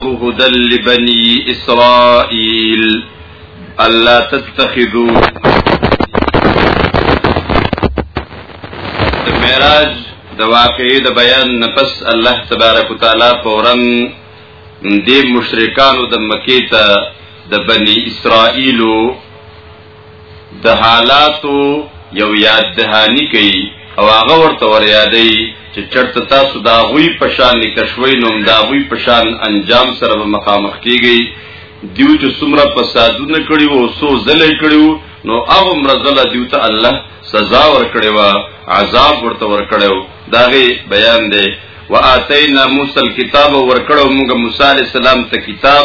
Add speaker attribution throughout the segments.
Speaker 1: هدى لبني اسرائيل الا تتخذوا معراج د واقعي د بیان نفس الله تبارک وتعالى فورا د مشرکانو د مکې ته د بني اسرائيلو د حالاتو یو یاد دهاني کوي او هغه ورته وریادوي چې چرته تاسو د هغوی په شان نیکه شوئ نو هم د هغوی په شان انجام سره به مخامخ کېږئ، دیو چې څومره فسادونه کړي وو او څو ځله یې کړي وو نو هغومره ځله دیو ته الله سزا ورکړې وه، عذاب ورته ورکړی و، د هغې بیان دی، وآتینا موسی الکتاب او ورکړی وو مونږ موسی علیه السلام ته کتاب،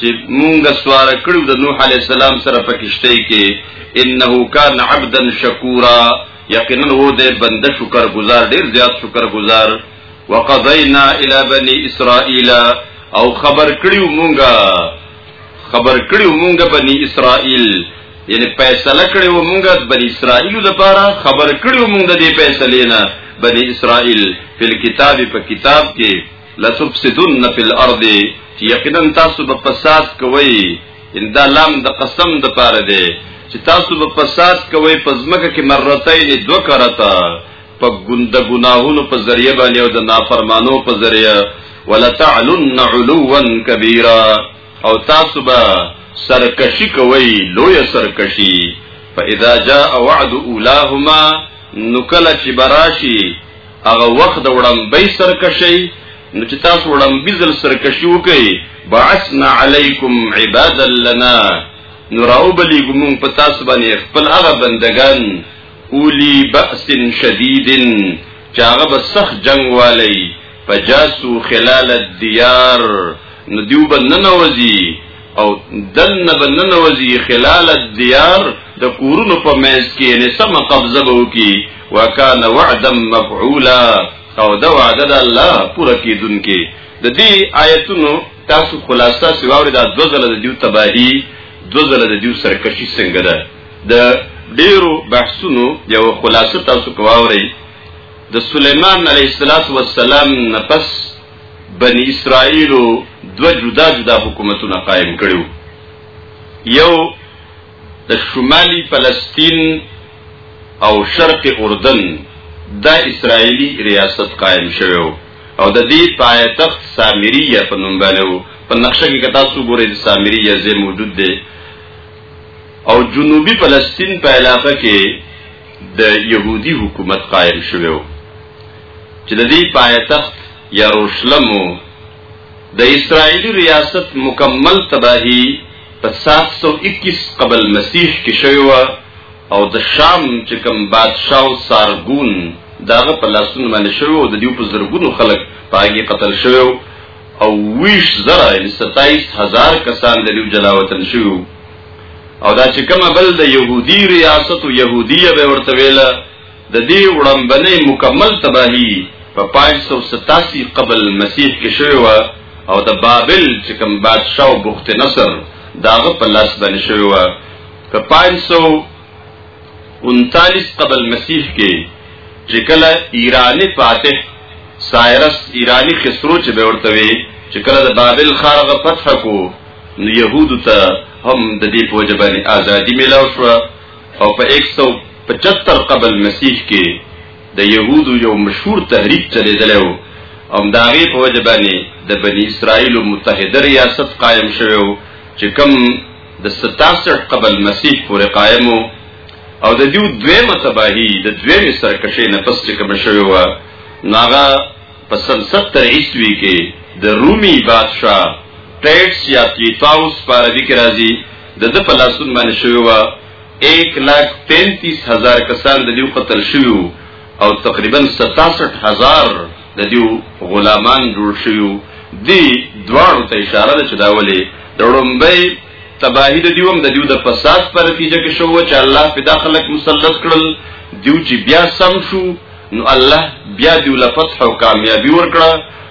Speaker 1: چې مونږ سوار کړو د نوح علی السلام سره په کشته کې انه کان عبدا شکورا یقینا هو د بنده شکر گزار ډیر زیات شکر گزار وقضینا الی بنی اسرائیل او خبر کړیو مونږه خبر کړیو مونږه بنی اسرائیل یعنی فیصله کړیو مونږه بنی اسرائیل لپاره خبر کړیو مونږ د دې فیصلې نه بنی اسرائیل فل کتاب په کتاب کې لتفسدن فی الارض یقینا تاسو به فساد کوئ ان دا لام د قسم د پاره دی چې تاسو به فساد کوئ په ځمکه کې مرتين دو کرتا په ګوند ګناهونو په ذریعہ باندې او د نافرمانو په ذریعہ ولتعلن علوا کبیرا او تاسو به سرکشي کوئ لوی سرکشي فاذا جاء وعد اولاهما نکل چې براشي هغه وخت د وړمبۍ سرکشي نو چې تاسو وړمبي ځل سرکشي وکړي بعثنا علیکم عبادا لنا نو راوبلی ګمون په تاسو باندې خپل هغه بندگان اولی بأس شدید چې هغه به سخت جنگ والی فجاسو خلال الديار نو دیو بننوزی او دنه بنن وزي خلال الديار د کورونو په مېز کې نه سم قبضه به وکي وکانا وعدا مفعولا او دا وعده د الله پوره کیدونکې د دې آیتونو تاسو خلاصه سواوري دا دو ځله د دیو تباہی دو ځله د دیو سرکشي څنګه ده د ډیرو بحثونو یو خلاصه تاسو کواوري د سليمان عليه السلام نفس بنی اسرائیل دو جدا جدا حکومتونه قائم کړو یو د شمالي فلسطین او شرق اردن دا اسرائیلی ریاست قائم شوی او د دې پایتخت سامریه په نوم باندې په نقشه کې کتا سو ګورې د سامریه زې موجود دی او جنوبي فلسطین په علاقه کې د يهودي حکومت قائم شوی چې د دې پایتخت یروشلم د اسرایلی ریاست مکمل تباهی په 721 قبل مسیح کې شوی و او د شام چې کوم بادشاہ او سارګون داغه په لاسونو باندې شوی او د دیو په زرګونو خلک پاګي قتل شوی او ویش زره یعنی 27000 کسان د دیو جلاوطن شوی او دا چې کوم بل د يهودي ریاست او يهودي به ورته ویله د دې وړمبنې مکمل تباهي په 587 قبل مسیح کې شوې و او د بابل چې کوم بادشاه او بخت نصر داغه په لاس باندې شوې و په 539 قبل مسیح کې چې کله ایرانی فاتح سایرس ایرانی خسرو چې به ورته وي چې کله د بابل ښار غ فتح کو نو يهودو ته هم د دې په وجه باندې ازادي ملاو شو او په 175 قبل مسیح کې د يهودو یو مشهور تحریک چلیدلی و او د هغې په وجه باندې د بني اسرائیلو متحده ریاست قایم شوی و چې کوم د 67 قبل مسیح پورې قایم و او د دیو دویمه تباهي د دویمې سرکشې نه پس چې کوم شوی و نو هغه په سلسب تر عیسوی کې د رومي بادشاه ټیټس یا تیتاوس په عربي کې راځي د د په لاسون باندې شوی و 1 لاک 33 هزار کسان د دیو قتل شوی او تقریبا 67 هزار د دیو غلامان جوړ شوی دی دواړو ته اشاره ده چې دا ولې د وړمبۍ تباہی د دیوم د دیو د فساد پر نتیجه کې شو چې الله په داخلك مسلط کړل دیو چې بیا سم شو نو الله بیا دیو له فتح او کامیابی ورکړه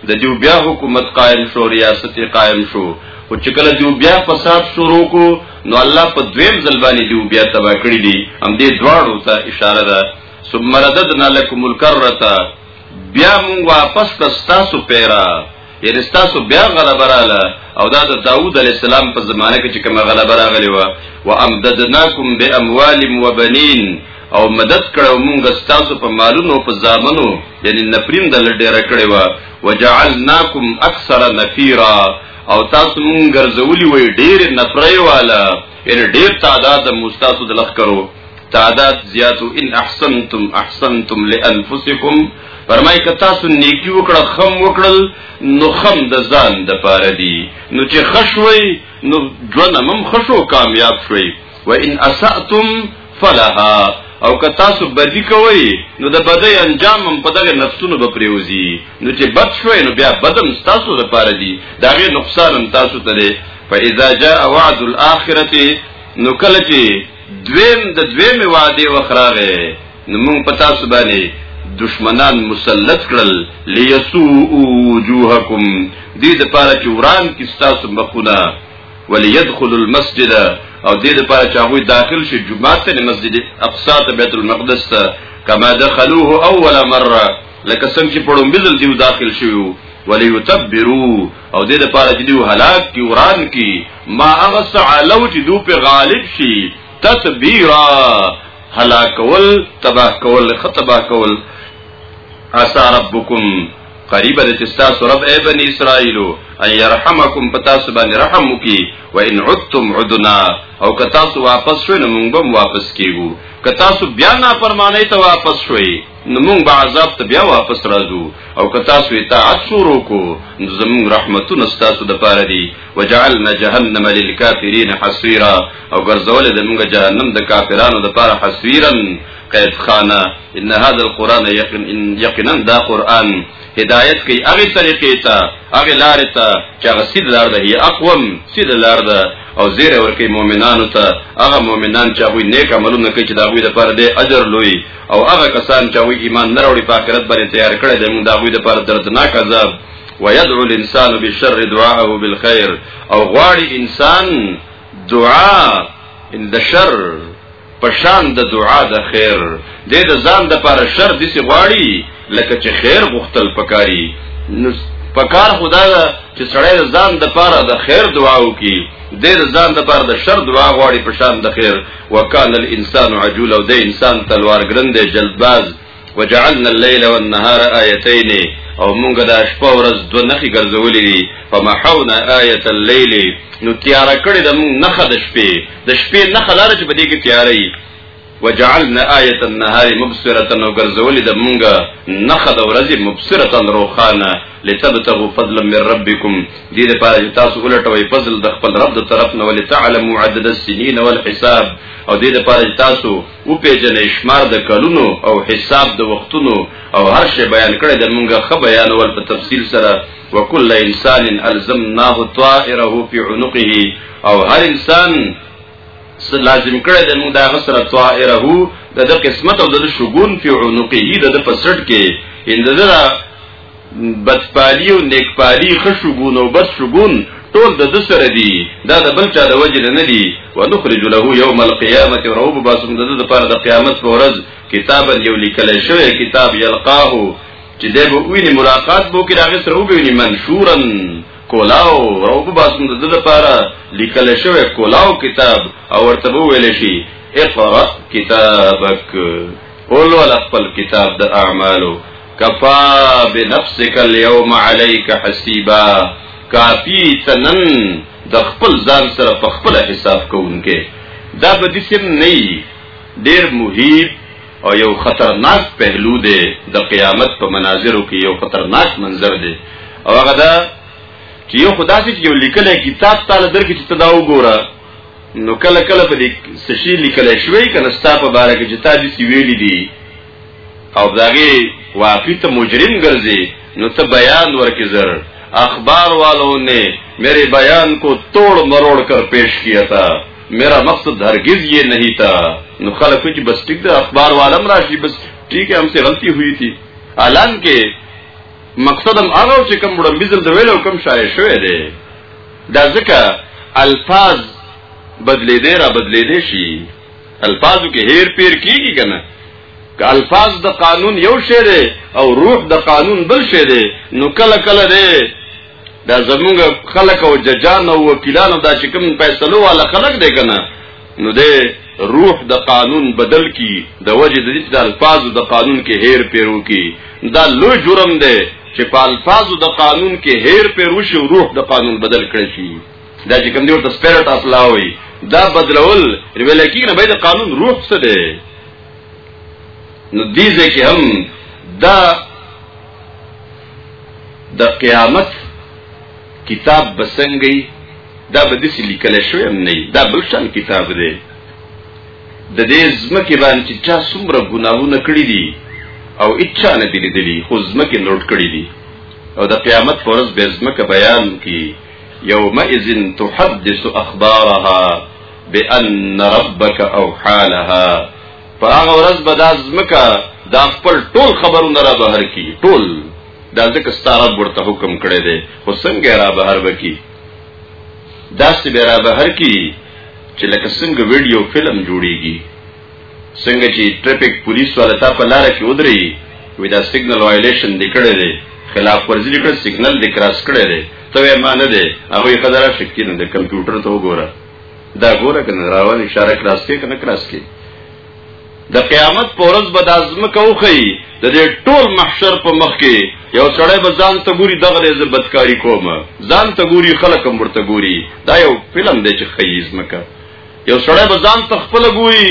Speaker 1: د دیو بیا حکومت قائم شو ریاست قائم شو او چې کله دیو بیا فساد شروع کو نو الله په دویم ځل باندې دیو بیا تبا کړی دی هم دې دواړو ته اشاره ده ثم رددنا لكم الكرة بیا مون واپس تاسو پیرا یعنی تاسو بیا غلبه رااله او دا د داوود علی السلام په زمانه کې چې کومه غلبه راغلی و و امددناکم باموال وبنین او مدد کړو مونږ تاسو په مالونو په ځامنو یعنی نفرین د لډیر کړي و وجعلناکم اکثر نفیرا او تاسو مونږ ګرځولي وي ډیر نفرای والا یعنی ډیر تعداد مستاسو د لخ کرو تعداد زیاتو ان احسنتم احسنتم لانفسکم فرمای که تاسو نیکی وکړه خم وکړل نو خم د ځان د پاره دی نو چې خشوي نو ژوند هم خشو کامیاب شوي و ان اساتم فلها او که تاسو بدی کوئ نو د بدی انجام هم په دغه نفسونو به پریوزي نو چې بد شوي نو بیا بدم تاسو لپاره دی دا غي نقصان هم تاسو ته دی فاذا جاء وعد الاخرته نو کله چې دویم د دویمې وعده وخت راغی نو موږ په تاسو باندې دشمنان مسلط کړل لیسو وجوهکم دې د پاره چې وران کې تاسو مخونه وليدخل المسجد او دې د پاره چې هغه داخل شي جمعه ته مسجد اقصا ته بیت المقدس ته کما دخلوه اول مره لکه څنګه چې پړم بزل دیو داخل شوی وليتبرو او دې د پاره چې دوی هلاک کی وران کی ما هغه سعالو چې دوی په غالب شي تتبیرا هلاک کول تباه کول خطبه کول اسا ربکم قریب د چې تاسو رب ای بنی اسرائیل ان يرحمکم پتا سبحان رحم وکي و ان عدتم عدنا او که تاسو واپس شوئ نو موږ به واپس کیږو که تاسو بیا نه پرمانه ته واپس شوئ نو موږ به عذاب ته بیا واپس راځو او که تاسو اطاعت شروع کو نو زموږ رحمتونه ستاسو د پاره دي وجعلنا جهنم للكافرين حصيرا او ګرځول د موږ جهنم د کافرانو د پاره حصيرا قید خانه ان هذا القران یقین یقینا دا قران هدایت کوي هغه طریقې ته هغه لار ته چې هغه سید لار ده هي اقوم سید لار ده او زیر ورکی مؤمنانو ته هغه مؤمنان چې هغه نیک عملونه کوي چې دا غوي د پر دې اجر لوی او هغه کسان چې وی ایمان نه راوړي په آخرت باندې تیار کړی دی موږ دا غوي د پر دردناک عذاب ويدعو الانسان بالشر دعاءه بالخير او غواړي انسان دعا ان د شر پشان د دعا د خیر د د ځان د پر شر د سی غواړي لکه چې خیر غختل پکاري نو پکار خدا دا چې سړی د ځان د پر د خیر دعا وکي د ځان د پر د شر دعا غواړي پشان د خیر وکال الانسان عجول او د انسان تلوار ګرند جلباز وجعلنا الليل والنهار آيتين او مونږ د شپه ورځ دوه نخي ګرځولې دي فمحونا آية الليل نو تیار کړی د مونږ نخه د شپې د شپې نخه لاره چې بده کې تیارې وجعلنا آية النهار مبصرة او ګرځولې د مونږ نخه د ورځې مبصرة روخانه لتبتغوا فضلا من ربكم دې لپاره چې تاسو ولټوي فضل د خپل رب د طرف نه ولې تعلموا عدد السنين والحساب او دې لپاره چې تاسو او پیژنې شمار د کلونو او حساب د وختونو او هر شی بیان کړی د مونږه خ بیان ول په تفصیل سره وکل انسان الزمناه طائره في عنقه او هر انسان لازم کړی د موږ دا غسر طائره د قسمت او د شګون په عنقه د پسټ کې اندره بدپالی او نیکپالی خشګون او بد شګون ټول د د سره دي دا د بل چا د وجه نه دي ونخرج له یوم القیامه روب باسم د د پر د قیامت په ورځ کتاب یو لیکل شوی کتاب یلقاه چې د به ویني ملاقات بو کې راغی سره وبیني منشورن کولاو روب باسم د د پر لیکل شوی کولاو کتاب او ورته ویل شي اقرا کتابک اول ولا خپل کتاب د اعمالو کفا بنفسک اليوم عليك حسيبا کافی تنن د خپل ځان سره په خپل حساب کوونکې دا به دې سم نه ډیر مهیب او یو خطرناک پهلو دی د قیامت په مناظرو کې یو خطرناک منظر دی او هغه دا چې یو خدا چې یو لیکل کتاب تعالی درکې چې تدا وګوره نو کله کله په دې سشي لیکل شوی کنه ستا په باره کې چې تا دې ویلي دي او داغي واقعي ته مجرم ګرځي نو ته بیان ورکې زر اخبار والو نے میرے بیان کو توڑ مروڑ کر پیش کیا تھا میرا مقصد ہرگز یہ نہیں تھا نو خلق چې بس ټیک ده اخبار والم راشي بس ټیک هم څه غلطي ہوئی تھی الان کې مقصدم هغه چې کوم وړم بزل د ویلو کوم شای شوې ده دا ځکه الفاظ بدلې دې را بدلې دې شي الفاظو کې هیر پیر کیږي کنه که الفاظ د قانون یو شی دی او روح د قانون بل شی دی نو کله کله دی دا زمونږ خلک او ججان او وکیلان دا چې کوم فیصلو والا خلک دی کنه نو دی روح د قانون بدل کی د وجه د دې د الفاظ د قانون کې هیر پیرو کی دا لوی جرم دی چې په الفاظ د قانون کې هیر پیرو شي روح د قانون بدل کړی شي دا چې کوم دی ورته سپیرټ اف لا وي دا بدلول ویل کېږي نه باید قانون روح څه دی نو دې ځکه هم دا د قیامت کتاب بسنګي دا به دسی لیکل شوی هم نه دا بل شان کتاب دی د دې زمکه باندې چې چا څومره ګناهونه کړی دي او اچا نه دي لیدلی خو زمکه نوٹ کړی دي او د قیامت پر ورځ به زمکه بیان کی يومئذ تحدث اخبارها بان ربك اوحى لها په هغه ورځ به دا ځمکه دا خپل ټول خبرونه را بهر کی ټول دا ځکه ستاره ورته حکم کړی دی خو څنګه را بهر وکی دا څه به را بهر کی چې لکه څنګه ویډیو فلم جوړیږي څنګه چې ټریفیک پولیس والا تا په لار کې ودرې وي دا سیګنل وایلیشن دی کړی دی خلاف ورزي دی کړی سیګنل دی کراس کړی دی ته یې ما نه دی هغه یې خدای را شکتی نه دی کمپیوټر ته وګوره دا ګوره کنه راوان اشاره کراس کې کنه کراس کې د قیامت پر ورځ به د ازمکه وخی د دې ټول محشر په مخ کې یو سړی به ځان ته ګوري دغه دې زبدکاری کوم ځان ته ګوري خلک هم ورته ګوري دا یو فلم دی چې خیز مکه یو سړی به ځان ته خپل ګوري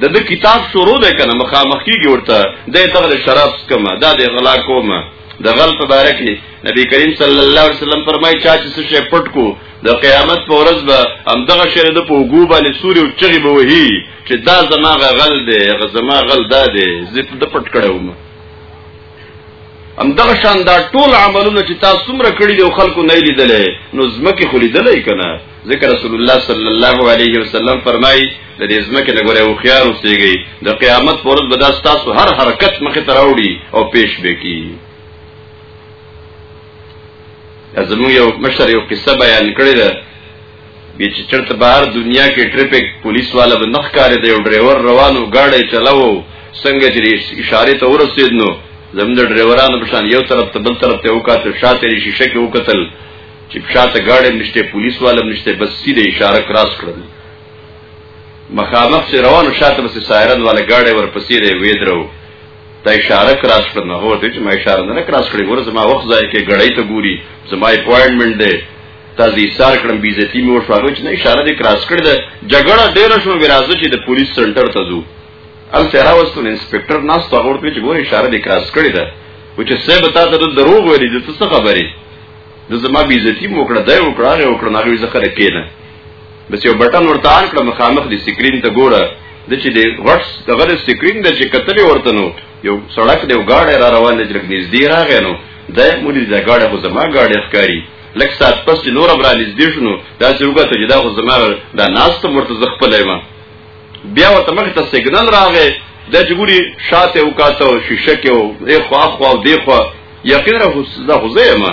Speaker 1: د د کتاب شروع ده کنه مخامخ کیږي ورته د دغه شراب سکمه دا د غلا کومه د غل په باره کې نبی کریم صلی الله علیه وسلم فرمایي چا چې څه شی پټ کو د قیامت په ورځ به هم دغه شی د په وګو باندې سوري او چغي به وهي چې دا زما غل دی هغه زما غل دا دی زه په پټ کړم هم دغه شان دا ټول عملونه چې تاسو څومره کړی دی خلکو نه لیدلې نو زمکه خو لیدلې کنه ذکر رسول الله صلی الله علیه وسلم فرمایي د دې ځمکې نه ګوره او خيار اوسېږي د قیامت پر ورځ به دا ستاسو هر حرکت مخې ته راوړي او پیش به کی زموږ یو مشر یو قصه بیان کړې ده بیا چې چرته بهر دنیا کې ټریفیک پولیس والا به نخ کارې دی او ډرایور روانو گاډي چلاوو څنګه چې اشاره ته ورسېد نو زموږ ډرایورانو په شان یو طرف ته بل طرف ته وکاته شاته شیشه کې وکتل چې پښاته گاډي نشته پولیس والم نشته بس سیده اشاره کراس کړل مخامخ سره روانو شاته بس سایرن والا گاډي ورپسې دی ویدرو دا اشاره کراس کړل نه هو ته چې ما اشاره نه کراس کړې ګوره زما وخت ځای کې غړې ته ګوري زما اپوینټمنټ دی تاسو یې سار کړم بي عزتي مې وشوارو چې نه اشاره دې کراس کړې ده جګړه ډېره شو ورازه چې د پولیس سنټر ته ځو ال سره واستو انسپکټر ناس ته ورته چې ګوره اشاره دې کراس کړې ده و چې سبب تاسو ته دروغ ویلي د څه خبرې نو زما بی عزتی مو کړه دای وکړه هغه وکړه نه وی زخه کېنه بس یو بټن ورته آن کړه مخامخ دی سکرین ته ګوره د چې دی غټ دغه سکرین د چې کتل ورته نو یو سړک دی وګاړه را روان دی لکه نږدې راغی نو د مولي د ګاډه خو زما ګاډه ښکاری لک سات پس چې نور برا نږدې شنو دا چې وګته چې دا خو زما دا ناس ته مرته زخپلې ما بیا ورته مخ ته سیګنل راغی د جګوري شاته او کاته او شیشه کې او دی خو اخو او دی خو یقینا زه خو زه ما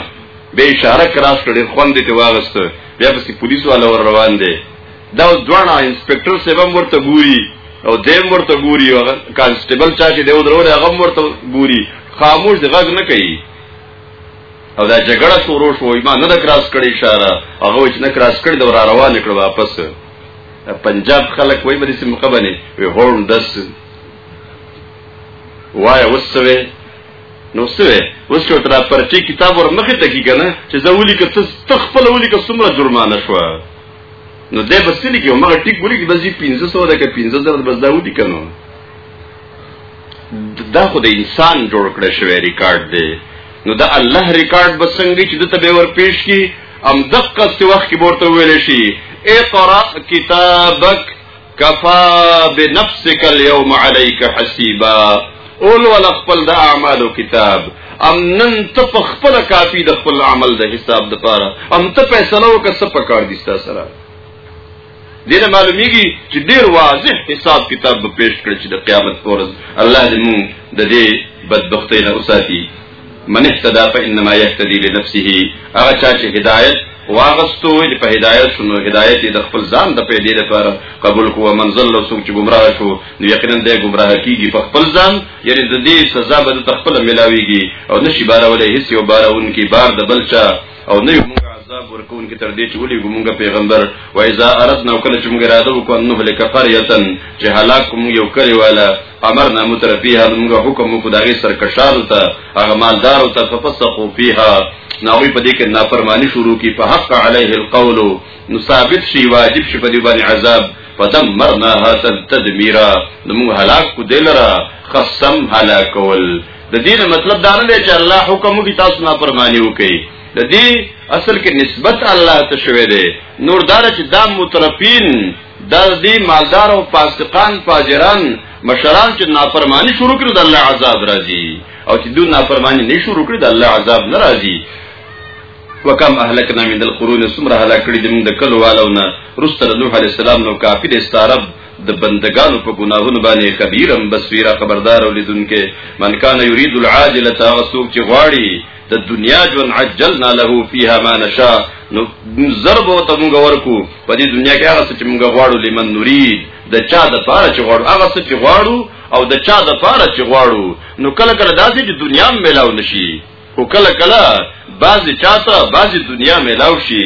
Speaker 1: به اشاره کراس کړي خوند ته واغست بیا پسې پولیس والا ور روان دي دا ځوانه انسپکټر سیبم ورته ګوري او دیم ورته ګوري او کانسټیبل چا چې دیو درو هغه ورته ګوري خاموش دی غږ نه کوي او دا جګړه شروع شو ما نه د کراس کړي اشاره هغه چې نه کراس کړي دا را روان کړ واپس پنجاب خلک وای مې سم قبنه وی هورن دس وای وسوي نو سوي اوس یو تر پرچی کتاب ور مخه ته کی کنه چې زه ولي که تخپل ولي که څومره جرمانه شو نو دې بسلی کې مګر ټیک ولي کې بس 1500 ده که 15000 بس دا ودی کنه دا خو د انسان جوړ کړی شوی ریکارډ دی نو دا الله ریکارډ به څنګه چې دته به ورپېښ کی ام دقه څه وخت کې ورته ویل شي اقرا کتابک کفا بنفسک اليوم عليك حسيبا اول ول خپل د اعمالو کتاب ام نن ته په خپل کافی د خپل عمل د حساب د پاره ام ته فیصله وکړه څه پکار دي تاسو سره دینه معلومیږي چې ډیر واضح حساب کتاب به پیش کړي چې د قیامت پر ورځ الله دې موږ د دې بدبختی نه وساتي من اهتدى فانما يهتدي لنفسه هغه چا چې هدایت واغستو وي په هدایت شنو هدایت د خپل ځان د پیدې لپاره قبول کوه منزل له څوک چې گمراه شو نو یقینا د گمراه کیږي په خپل ځان یعنی د دې سزا به د خپل ملاويږي او نشي بارولې هیڅ یو بارون کې بار د بلچا او نه یو موږ عذاب ورکون کې تر دې چې ولي موږ پیغمبر و اذا اردنا کله چې موږ اراده وکړو نو هلک قريه چې هلاک کوم یو کړي والا امر نه مترفیه موږ حکم کو داغي سرکشانو ته هغه مالدار ته ففسقو فيها ناوی په دې کې نافرمانی شروع کی په حق عليه القول نو ثابت شي واجب شي په دې باندې عذاب فدمرناها تدمیرا نو موږ هلاک کو دلرا خصم هلاکول د دې نه مطلب دا نه دی چې الله حکم وکړي تاسو نه پرمانی وکړي د دې اصل کې نسبت الله ته شوی دی نور دار چې دا مترفین د دې مالدار او فاسقان فاجران مشران چې نافرمانی شروع کړي د الله عذاب راځي او چې دوی نافرمانی نه شروع کړي د الله عذاب نه راځي وکم اهلکنا من القرون سمره هلاکړي د موږ د کلو والو نه رسول الله عليه السلام نو کافر استعرب د بندگانو په ګناهونو باندې خبيرم بصيره خبردار ولیدونکې من کان يريد العاجله هغه څوک چې غواړي د دنیا ژوند عجلنا له فيها ما نشاء نو ضرب او ته موږ ورکو په دې دنیا کې هغه څه چې موږ غواړو لمن نريد د چا د پاره چې غواړو هغه څه چې غواړو او د چا د پاره چې غواړو نو کله کله داسې چې دنیا ملاو نشي او کله کله بعضی چاته بعضی دنیا ملاو شي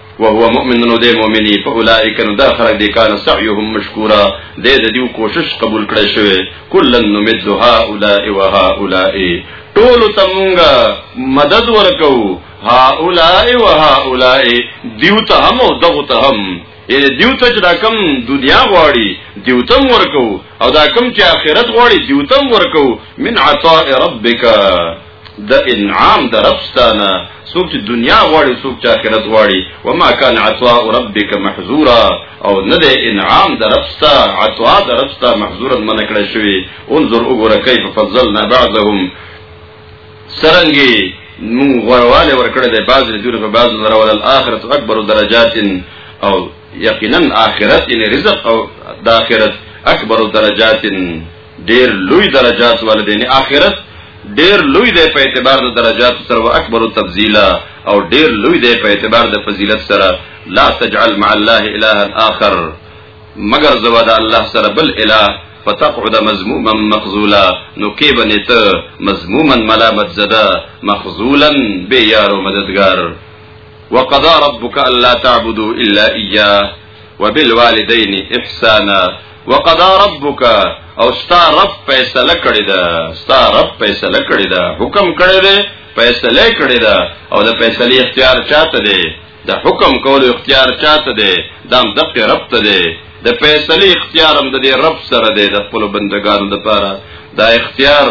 Speaker 1: وهو مؤمن نو دې مؤمني په اولایک نو دا خلک دې کان سعيهم مشکورا دې د دې کوشش قبول کړي شوی کلن نمد هؤلاء وهؤلاء ټول تمونګه مدد ورکو هؤلاء وهؤلاء دیو ته هم او دغه ته هم یعنی دیو ته چې دا کم دنیا غواړي دیو تم ورکو او دا کم چې آخرت غواړي دیو تم ورکو من عطاء ربک د انعام د رب ستانه څوک چې دنیا غواړي څوک چې آخرت غواړي وما كان عطاء ربك محظورا او نه د انعام د رب ستا عطاء د رب ستا محظورا من کړی شوی انظر وګوره کیف فضلنا بعضهم سرنګي مو غرواله ورکړه د بعض د دور په بعض نظر ول الاخرت اکبر درجات او یقینا اخرت ان رزق او د اخرت اکبر درجات ډیر لوی درجات ولدین اخرت ډیر لوی دی په اعتبار د درجات سره او اکبر تفضیلا او ډیر لوی دی په اعتبار د فضیلت سره لا تجعل مع الله الها اخر مگر زوا د الله سره بل اله فتقعد مذموما مخذولا نو کې بنیت مذموما ملامت زده مخذولا به یارو مددگار وقضى ربك الا تعبدوا الا اياه وبالوالدین احسانا وقضا ربک او ستا رب فیصله کړی دا ستا رب فیصله کړی دا حکم کړی دی فیصله کړی دا او د فیصله اختیار چاته دی د حکم کولو اختیار چاته دی دام دغه رب ته دی د فیصله اختیار هم د دې رب سره دی د خپل بندگانو لپاره دا اختیار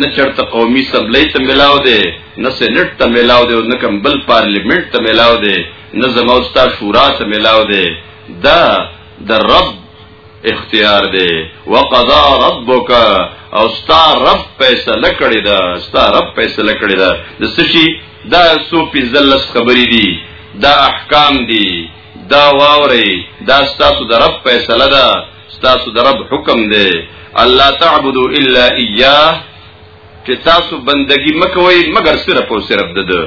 Speaker 1: نه چرته قومي سمبلې ته ملاو دی نه سېنات ته ملاو دی او نه کوم بل پارلیمنت ته ملاو دی نه زمو ستا شورا څه ملاو دی دا د رب اختیار دی وقضا ربک او ستا رب فیصله کړی دا ستا رب فیصله کړی دا د سشي دا سو پنځلس خبرې دي دا احکام دي دا واوري دا ستاسو د رب فیصله ده ستاسو د رب حکم دی الله تعبدو الا اياه چې تاسو بندگی مکوئ مگر صرف او صرف د ده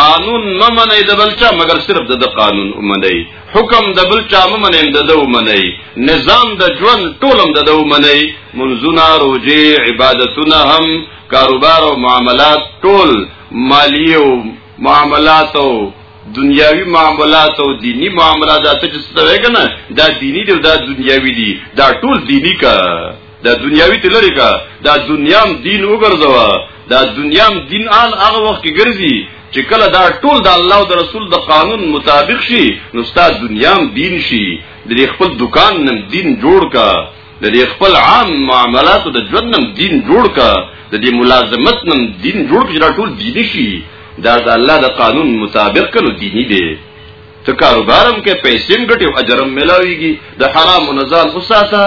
Speaker 1: قانون نه منئ د بل چا مگر صرف د ده قانون ومنئ حکم د بل چا مه منئ د ده ومنئ نظام د ژوند ټولم د ده ومنئ منځونه روجې عبادتونه هم کاروبار او معاملات ټول مالی او معاملات او دنیاوی معاملات او دینی معاملات چې څه وایي کنه دا دینی دی دا دنیاوی دی دا ټول دینی کا دا دنیاوی ته لری کا دا دنیام دین وګرځوا دا دنیام دین آن هغه وخت کې ګرځي چې کله دا ټول د الله او د رسول د قانون مطابق شي نو ستاد دنیام دین شي د خپل دکان نن دین جوړ کا د دې خپل عام معاملاتو د ژوند نم دین جوړ کا د دې ملازمت نم دین جوړ کړي ټول دیني شي دا د الله د قانون مطابق کلو دیني دی ته کاروبارم کې پیسې ګټي او اجرم ملاويږي د حرام نزال وساته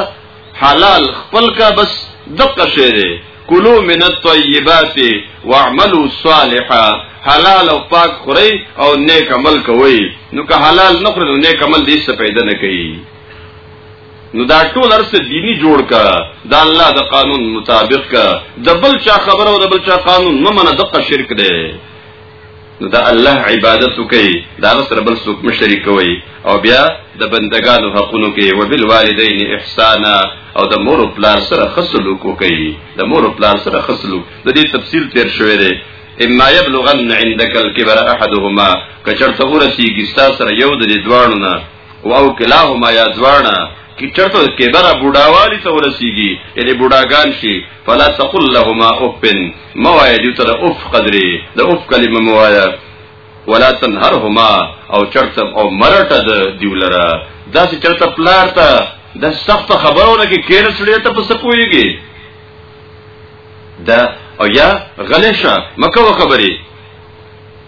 Speaker 1: حلال خپل کا بس دقه شی دی کلو من الطیبات واعملوا صالحا حلال او پاک خوري او نیک عمل کوي نو که حلال نه خوري نو نیک عمل دې څه پیدا نه کوي نو دا ټول ارس دینی جوړ کا دا الله د قانون مطابق کا د بل چا خبره او د بل چا قانون ممنه دغه شرک دی نو د الله عبادت وکړئ دا سره بل څوک مشرک کوي او بیا د بندگانو حقونو کې وبالوالدین احسانا او د مور او پلار سره خصل وکړئ د مور او پلار سره خصل د دې تفصیل تیر شوی دی اما یبلغن عندك الكبر احدهما کچرته ورسیږي ستا سره یو د دې دواړو نه واو کلاهما یا دواړه کی چرته کبره بوډاوالی ته ورسیږي یعنی بوډاګان شي فلا تقل لهما اوپن موایا دې تر اوف قدرې د اوف کلمه موایا ولا تنهرهما او چرته او مرټه د دیولره دا چې چرته پلار ته د سخت خبرونه کې کېر سړی ته پس پويږي دا او یا غلشه مکه خبرې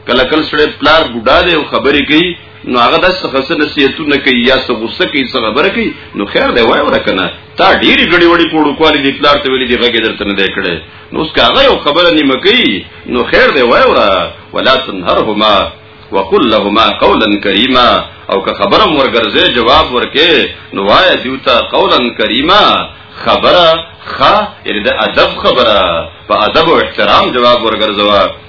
Speaker 1: کله کله سره پلار بوډا دی او خبرې کوي نو هغه د څه خسن نصیحتونه کوي یا څه غصه کوي څه خبره کوي نو خیر دی وای ورکنه تا ډېری غړي وړي پوړو کوالي دی پلار ته ویلي دی غږ درته نه دی کړی نو اوس کاغه یو خبره نیمه کوي نو خیر دی وای ورا ولا تنهرهما وقل لهما قولا کریما او که خبرم ورګرځي جواب ورکې نو وای دیوتا قولا کریما خبره خا یعنی د ادب خبره په ادب او احترام جواب ورګرځوا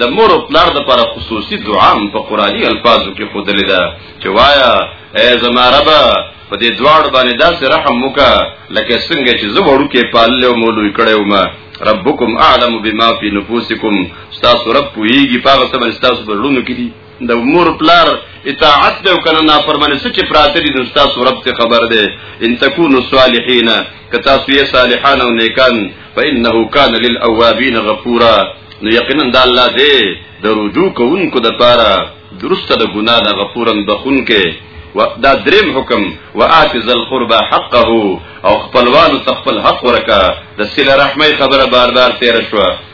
Speaker 1: د مور او پلار د لپاره خصوصي دعا هم په قرآني الفاظو کې ښودلې ده چې وایا ای زما ربه په دې دواړو باندې داسې رحم وکړه لکه څنګه چې زه وړوکی پاللی وم او لوی کړی وم ربکم اعلم بما فی نفوسکم ستاسو رب پوهېږي په هغه څه باندې ستاسو په زړونو کې دي د مور پلار اطاعت دی او کنه نافرمانی څه چې پراته دي نو تاسو رب ته خبر دی ان تکونو صالحین که تاسو یې صالحان او نیکان فانه کان للاوابین غفورا نو یقینا د الله دی د رجوع کوونکو د پاره درسته د ګناه نه غفورن بخونکې دا دریم حکم وآت ذل قربا حقه او خپلوانو تخپل حق ورکا د سله رحمه خبره بار بار تیر شوه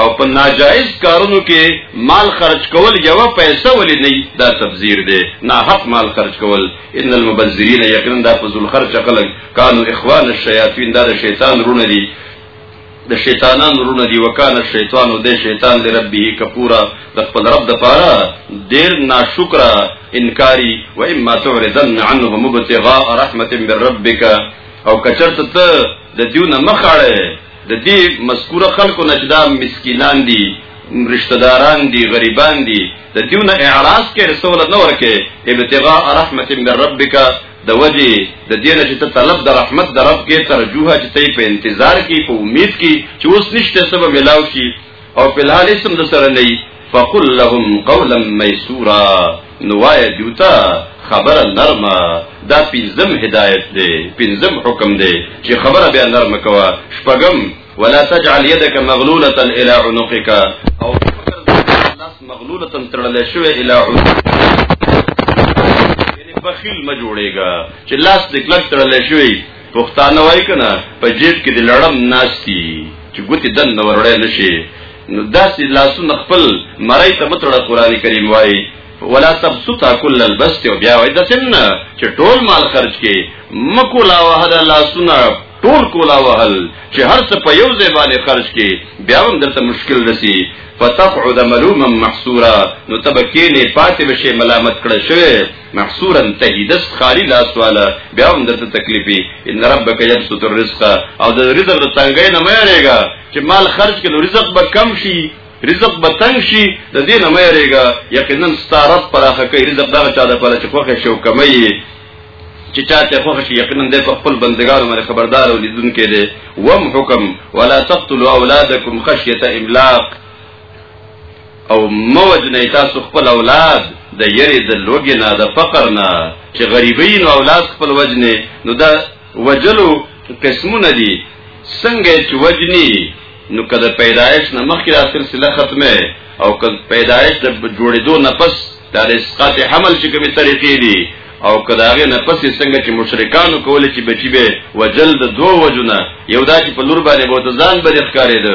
Speaker 1: او په ناجایز کارونو کې مال خرج کول یو پیسې ولې نه دا تبذیر دی نه حق مال خرج کول ان المبذرین یقینا دا فضل خرج خلق کانوا اخوان الشیاطین دا شیطان رونه دي د شیطانان رونه دی وکانه شیطان او د شیطان لربه کفورا د خپل رب د پاره ډیر ناشکر انکاری و اما تعرضن عنه مبتغاء رحمت من ربک او کچرت ته د دیونه مخاړه د دې مذکوره خلکو نه چې دا مسکینان دي رشتہ داران دي غریبان دي د دیونه اعراض کې رسول نه ورکه ابتغاء رحمت من ربک د وجه د دین چې ته طلب د رحمت د رب کې ترجوه چې ته په انتظار کې په امید کې چې اوس نشته سبب ملاو شي او په الحال اسم د سره نه فقل لهم قولا ميسورا نوای دیوتا خبر نرمه دا پنځم هدایت دی پنځم حکم دی چې خبره بیا نرمه کوا شپږم ولا تجعل يدك مغلوله الى عنقك او لاس مغلوله تړل شوی الى عنقك یعنی بخیل ما جوړېګا چې لاس دې کلک تړل شوی پښتانه وای کنه په جیب کې د لړم ناشتي چې ګوتی دن نه ورړې نشي نو داسې لاسونه خپل مړی ته متړه قران کریم وای ولا تبسطا كل البسط او بیا وای د سن چې ټول مال خرج کې مکو لا وهدا لاسونه ټول کولا وهل چې هر څه په یو ځای باندې خرج کې بیا هم درته مشکل رسی فتقعد ملوما محصورا نو تبکینه پاتې بشي ملامت کړه شوی محصورا تهی دست خالی لاس والا بیا هم درته تکلیفي ان ربک یبسط الرزق او د رزق د تنګۍ نه مې رېګا چې مال خرج کړي رزق به کم شي رزق به تنگ شي د دې نه مې رېګا یقینا ستاره پراخه کوي رزق دا چا د پاره چې خوخه شو کمي چې چاته خوښ شي یقینا د خپل بندګانو باندې خبردار او لیدونکو دی وم حکم ولا تقتلوا اولادکم خشیه املاق او موجنه تاسو خپل اولاد د یری د لوګي نه د فقر نه چې غریبی نو اولاد خپل وجنه نو دا وجلو قسمونه دي څنګه چې وجنی نو کله پیدایش نه مخکې دا سلسله ختمه او کله پیدایش د جوړېدو نه پس د اسقاط حمل چې کومې طریقې دي او کداغه نه پسې څنګه چې مشرکانو کول چې بچي به وجل د دوه وجونه یو دا چې په لور باندې بوتزان باندې ښکارېده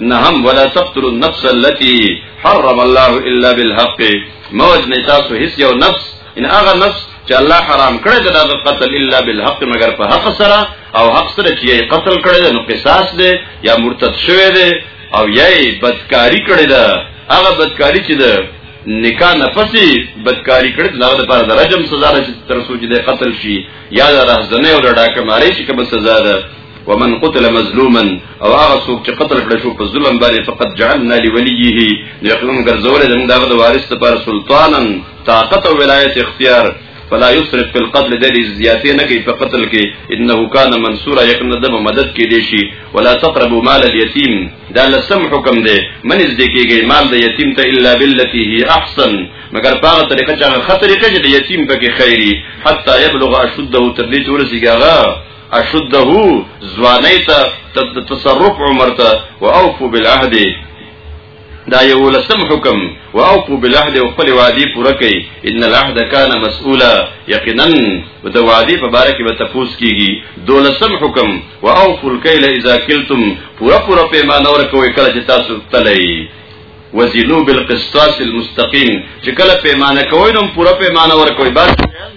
Speaker 1: نهم ولا تقتل النفس التي حرم الله الا بالحق موج نه تاسو هیڅ یو نفس ان هغه نفس چې الله حرام کړی د دغه قتل الا بالحق مگر په حق سره او حق سره چې یې قتل کړی نو قصاص دی یا مرتد شوی دی او یې بدکاری کړی دا هغه بدکاری چې ده نکاح نه پسې بدکاری کړی دا د پر درجم سزا ده چې تر سوچ دې قتل شي یا د رهزنه او ډاکه ماري شي کوم سزا ده ومن قتل مظلوما او هغه څوک چې قتل کړ شو په ظلم باندې فقط جعلنا لوليه یقینا ګرځول د موږ د وارث لپاره سلطانا طاقت او ولایت اختیار فلا يسرف في القتل د زیاتې نه کوي په قتل کې انه کان منصورا یقینا د مدد کې دی شي ولا تقربوا مال اليتيم دا لسم حکم دی من از دې کېږي مال د یتیم ته الا بالتي هي احسن مگر پاغه طریقه چې هغه خطرې کې د یتیم پکې خیری حتی یبلغ اشده تدلیج ورسیږي اشده ځواني ته تصرف عمر ته واوفو بالعهد دا یو لسم حکم واوفو بالعهد او خپل وعده پوره کړئ ان العهد کان مسؤولا یقینا د وعده په باره کې به تفوس کیږي دولسم حکم واوفو الکیل اذا کلتم پوره پوره پیمانه ورکوي کله چې تاسو تلئ وزنو بالقسطاس المستقيم چې کله پیمانه کوئ نو پوره پیمانه ورکوي بس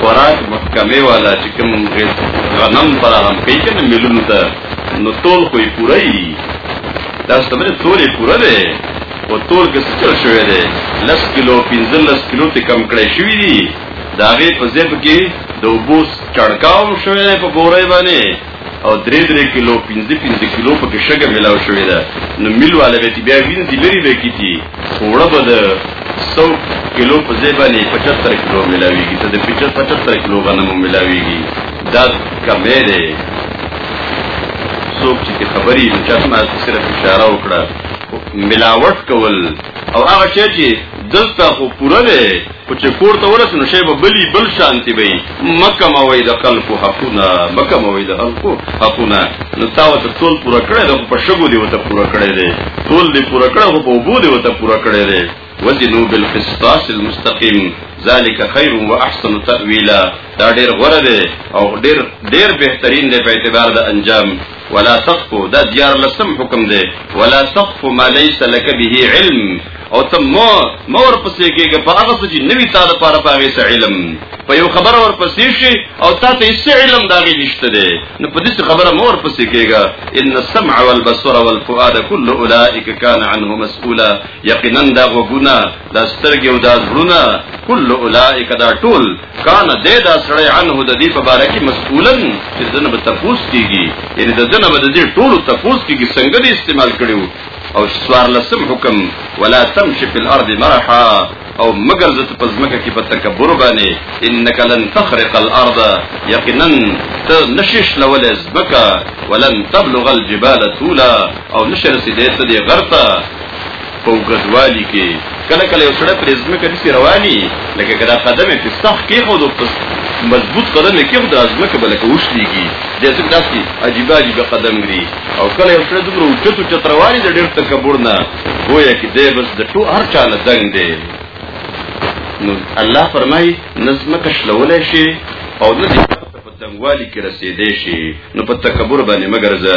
Speaker 1: خوراک محکمې والا چې کوم غنم فراهم کوي کنه ملونو ته نو ټول خو یې پوره وي دا ستمره ټول یې پوره دی او ټول کې څه چل شوی دی لس کیلو پنځلس کیلو ته کم کړی شوی دی د هغې په ځای کې د اوبو چړکاو شوی دی په بورۍ باندې او درې درې کیلو پنځه پنځه کیلو پکې شګه ملاو شوې ده نو مل والا به بیا وینځي لري به کیتی وړه به ده 100 کیلو په ځای باندې 75 کیلو ملاويږي ته د 75 کیلو غنم ملاويږي دا کمې ده څوک چې خبرې نو چا ما صرف اشاره وکړه ملاوت کول او هغه چې دلته خو پوره ده خو چې کور ته ورس نو شی به بلی بل شانتی وي مکه ما وای د خلکو حقونه مکه ما وای د خلکو حقونه نو تا وته ټول پورا کړی د په شګو دی وته پورا کړی دی ټول دی پورا کړی خو په وبو دی وته پورا کړی دی وزنو بالقسطاس المستقيم ذالک خیر و احسن تاویلا دا ډیر غوره دی او ډیر ډیر بهترین دی په اعتبار د انجام ولا تقف دا دیار لسم حکم دی ولا تقف ما ليس لك به علم او ته مو مور پسې کېږي په هغه څه چې نوی تا د پاره پاغې څه علم په یو خبر ور پسې شي او تا ته هیڅ علم داغې نشته دی نو په دې خبره مور پسې کېږي ان السمع والبصر والفؤاد كل اولئک کان عنه مسؤولا یقینا دا غوګونه دا سترګې او دا زړونه كل اولئک دا ټول کان دې دا سړی عنه د دې په باره کې مسئولن چې دنه به تفوس کیږي یعنی د دنه به د دې ټولو تفوس کیږي څنګه دې استعمال کړو او سوار لسم حکم ولا تمشي في الارض مرحا او مگر زت په ځمکه کې په تکبر باندې انک لن تخرق الارض یقینا ته نشش لول ځمکه ولن تبلغ الجبال طولا او نشر سیدې ته دې غرته په ګډوالي کې کله کله یو سړی پر ځمکه داسې رواني لکه که دا قدم یې په سخت کېښود او مضبوط قدم یې کېښود دا ځمکه به لکه وشلېږي دی ځکه داسې عجیبه عجیبه قدم ږدي او کله یو سړی دومره اوچت اوچت روان وي د ډېر تکبر نه ګویا کې دی بس د ټو هر چا نه دنګ دی نو الله فرمایي نه ځمکه شلولی شي او نه دې په دنګوالي کې رسېدی شي نو په تکبر باندې مه ګرځه